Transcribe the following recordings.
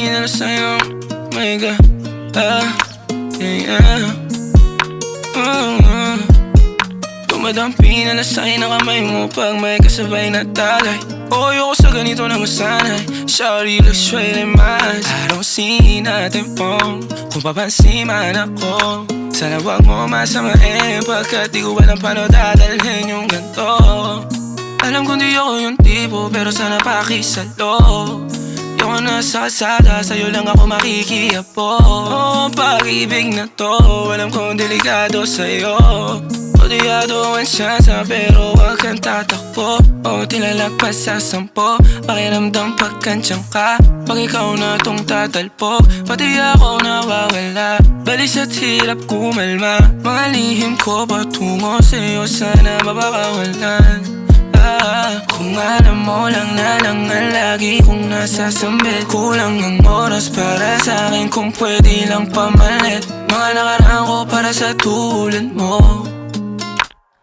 na sa'yo. My God. Ah, yeah, yeah. Uh, Dumadampi na na sa'yo na kamay mo Pag may kasabay na tagay O ayoko sa ganito na masanay. Shawty looks straight in my eyes. I don't see nothing wrong. Kung papansin man ako Sana wag mo masamain. Pagkat di ko alam paano dadalhin yung ganito Alam kong di ako yung tipo Pero sana pakisalo Yung nasa kalsada Sa'yo lang ako makikiapo oh, Pag-ibig na to Alam kong delikado sa'yo. Odiado ang siyansa pero wag kang tatakbo. O tilalagpas sa sampo. Pakiramdam pagkansyang ka Pag ikaw na tong tatalpo. Pati ako nawawala Balis at hirap kumalma. Mga lihim ko patungo sa'yo Sana mapakawalan ah, Kung alam mo lang na lang ang lagi kong nasasambit Kulang ang oras para sa akin kung pwede lang pamalit. Mga nakaraan ko para sa tulad mo.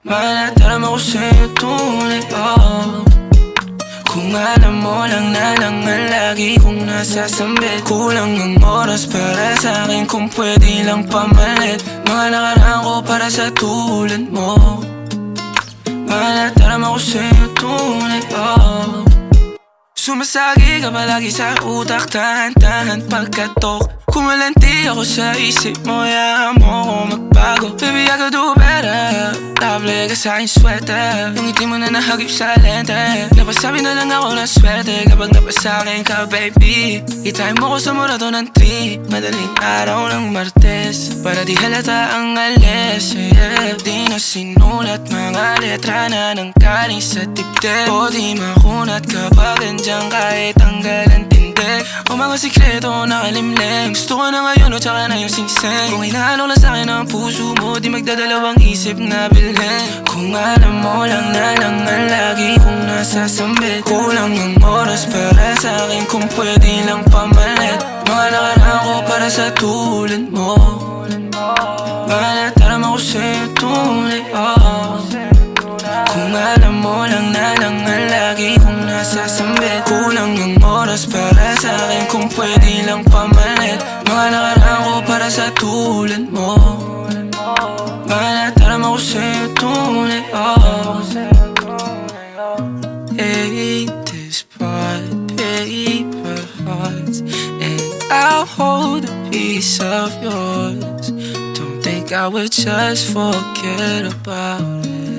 Malataram ako sa'yo tunay oh. Kung alam mo lang na lang ang lagi kong nasasambit Kulang ang oras para sa akin kung pwede lang pamalit. Mga nakaraan ko para sa tulad mo Malataram ako sa'yo tunay oh. Sumasagi ka palagi sa utak Tahan-tahan pagkatok. Kumalanti ako sa isip mo Hayaan mo ako magbago. Baby, I could do better. Table ka sa aking sweater Yung ngiti mo na nahagip sa lente. Napasabi na lang ako ng swerte. Kapag napasakin ka, baby Itay mo ko sa murado ng tree. Madaling araw ng Martes Para di halata ang alis yeah. Di na sinulat mga letra na nang galing sa dibdib. O di makunat kapag andyan kahit tanggal ang tindig O mga sikreto nakalimlim Gusto ko na ngayon o tsaka na yung singseng Kung inaalok lang sa'kin ang puso mo Di magdadalawang isip na bilhin. Kung alam mo lang na lang ang lagi kong nasasambit Kulang ang oras para sa'kin kung pwede lang pamalit. Mga nakaraan para sa tulad mo. Malataram ako sa'yo tunay oh. Kung alam mo lang na lang ang lagi kong nasasambit. Kulang ang oras para sa akin kung pwede lang pamalit. Mga nakaraan ko para sa tulad mo. Malataram ako sa'yo tunay oh. Hate I'll hold a piece of yours. Don't think I would just forget about it